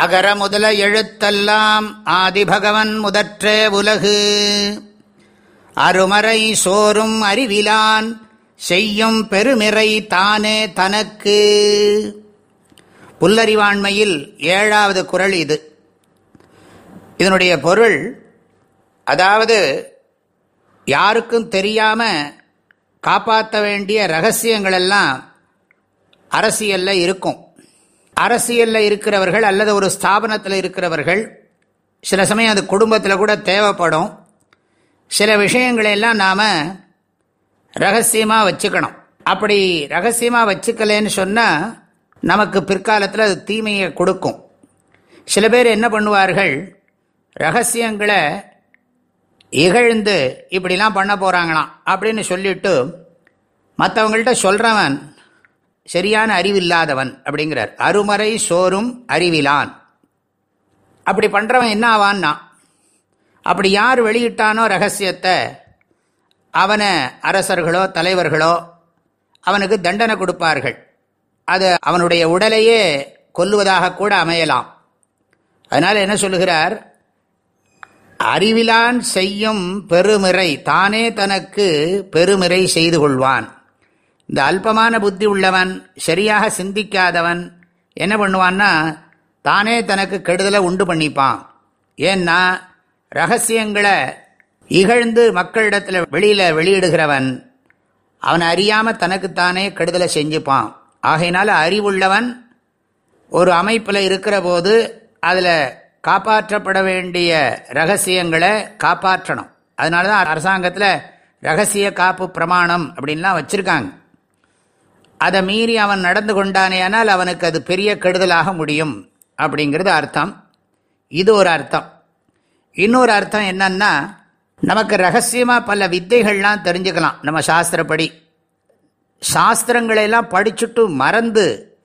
அகர முதல எழுத்தெல்லாம் ஆதிபகவன் முதற்றே உலகு. அருமறை சோறும் அறிவிலான் செய்யும் பெருமிறை தானே தனக்கு. புல்லறிவாண்மையில் ஏழாவது குரல் இது. இதனுடைய பொருள் அதாவது யாருக்கும் தெரியாம காப்பாற்ற வேண்டிய ரகசியங்களெல்லாம் அரசியலில் இருக்கும். அரசியலில் இருக்கிறவர்கள் அல்லது ஒரு ஸ்தாபனத்தில் இருக்கிறவர்கள் சில சமயம் அது குடும்பத்தில் கூட தேவைப்படும். சில விஷயங்களெல்லாம் நாம் ரகசியமாக வச்சுக்கணும். அப்படி ரகசியமாக வச்சுக்கலன்னு சொன்னால் நமக்கு பிற்காலத்தில் அது தீமையை கொடுக்கும். சில பேர் என்ன பண்ணுவார்கள் ரகசியங்களை இகழ்ந்து இப்படிலாம் பண்ண போகிறாங்களாம் அப்படின்னு சொல்லிட்டு மற்றவங்கள்ட்ட சொல்கிறவன் சரியான அறிவில்லாதவன் அப்படிங்கிறார். அருமறை சோறும் அறிவிலான். அப்படி பண்ணுறவன் என்ன ஆவான்னா அப்படி யார் வெளியிட்டானோ ரகசியத்தை அவனை அரசர்களோ தலைவர்களோ அவனுக்கு தண்டனை கொடுப்பார்கள். அது அவனுடைய உடலையே கொல்லுவதாக கூட அமையலாம். அதனால் என்ன சொல்லுகிறார்? அறிவிலான் செய்யும் பெருமிறை தானே தனக்கு பெருமிறை செய்து கொள்வான். இந்த அல்பமான புத்தி உள்ளவன் சரியாக சிந்திக்காதவன் என்ன பண்ணுவான்னா தானே தனக்கு கெடுதலை உண்டு பண்ணிப்பான். ஏன்னா ரகசியங்களை இகழ்ந்து மக்களிடத்தில் வெளியில் வெளியிடுகிறவன் அவன் அறியாமல் தனக்குத்தானே கெடுதலை செஞ்சுப்பான். ஆகையினால அறிவுள்ளவன் ஒரு அமைப்பில் இருக்கிற போது அதில் காப்பாற்றப்பட வேண்டிய ரகசியங்களை காப்பாற்றணும். அதனால தான் அரசாங்கத்தில் ரகசிய காப்பு பிரமாணம் அப்படின்லாம் வச்சுருக்காங்க. அதை மீறி அவன் நடந்து கொண்டானேயானால் அவனுக்கு அது பெரிய கெடுதலாக முடியும் அப்படிங்கிறது அர்த்தம். இது ஒரு அர்த்தம். இன்னொரு அர்த்தம் என்னன்னா நமக்கு ரகசியமாக பல வித்தைகள்லாம் தெரிஞ்சுக்கலாம். நம்ம சாஸ்திரப்படி. சாஸ்திரங்களையெல்லாம் படிச்சுட்டு மறந்து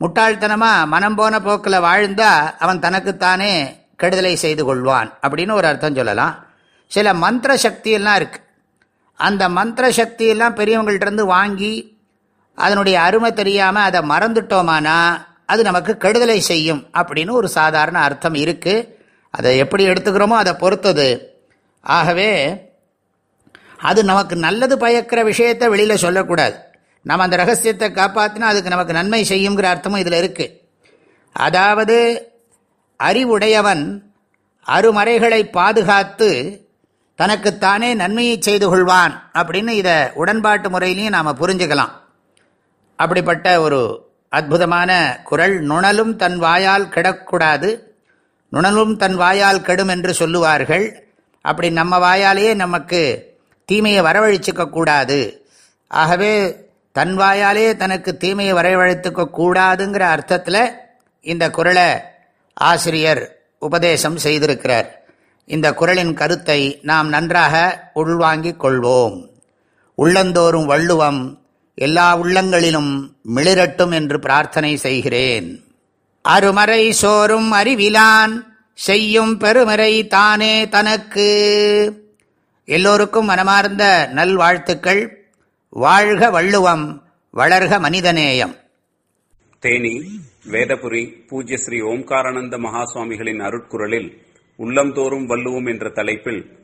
முட்டாள்தனமாக மனம் போன போக்கில் வாழ்ந்தால் அவன் தனக்குத்தானே கெடுதலை செய்து கொள்வான் அப்படின்னு ஒரு அர்த்தம் சொல்லலாம். சில மந்திர சக்தியெல்லாம் இருக்குது அந்த மந்திர சக்தியெல்லாம் பெரியவங்கள்ட்ட வாங்கி அதனுடைய அருமை தெரியாமல் அதை மறந்துட்டோமானா அது நமக்கு கெடுதலை செய்யும் அப்படின்னு ஒரு சாதாரண அர்த்தம் இருக்குது அதை எப்படி எடுத்துக்கிறோமோ அதை பொறுத்தது. ஆகவே அது நமக்கு நல்லது பயக்கிற விஷயத்தை வெளியில் சொல்லக்கூடாது. நம்ம அந்த ரகசியத்தை காப்பாற்றினா அதுக்கு நமக்கு நன்மை செய்யுங்கிற அர்த்தமும் இதில் இருக்குது அதாவது அறிவுடையவன் அருமறைகளை பாதுகாத்து தனக்குத்தானே நன்மையை செய்து கொள்வான் அப்படின்னு இதை உடன்பாட்டு முறையிலையும் நாம் புரிஞ்சுக்கலாம். அப்படிப்பட்ட ஒரு அற்புதமான குரல் நுணலும் தன் வாயால் கிடக்கூடாது நுணலும் தன் வாயால் கெடும் என்று சொல்லுவார்கள். அப்படி நம்ம வாயாலேயே நமக்கு தீமையை வரவழைச்சிக்க கூடாது. ஆகவே தன் வாயாலே தனக்கு தீமையை வரவழைத்துக்க கூடாதுங்கிற அர்த்தத்தில் இந்த குரலை ஆசிரியர் உபதேசம் செய்திருக்கிறார். இந்த குரலின் கருத்தை நாம் நன்றாக உள்வாங்கிக் கொள்வோம். உள்ளந்தோறும் வள்ளுவம் எல்லா உள்ளங்களிலும் மிளிரட்டும் என்று பிரார்த்தனை செய்கிறேன். அருமறை சோறும் அறிவிலான் செய்யும் பெருமறை தானே தனக்கு. எல்லோருக்கும் மனமார்ந்த நல்வாழ்த்துக்கள். வாழ்க வள்ளுவம் வளர்க மனிதநேயம். தேனி வேதபுரி பூஜ்ய ஸ்ரீ ஓம்காரானந்த மகாசுவாமிகளின் அருட்குரலில் உள்ளம்தோறும் வள்ளுவோம் என்ற தலைப்பில்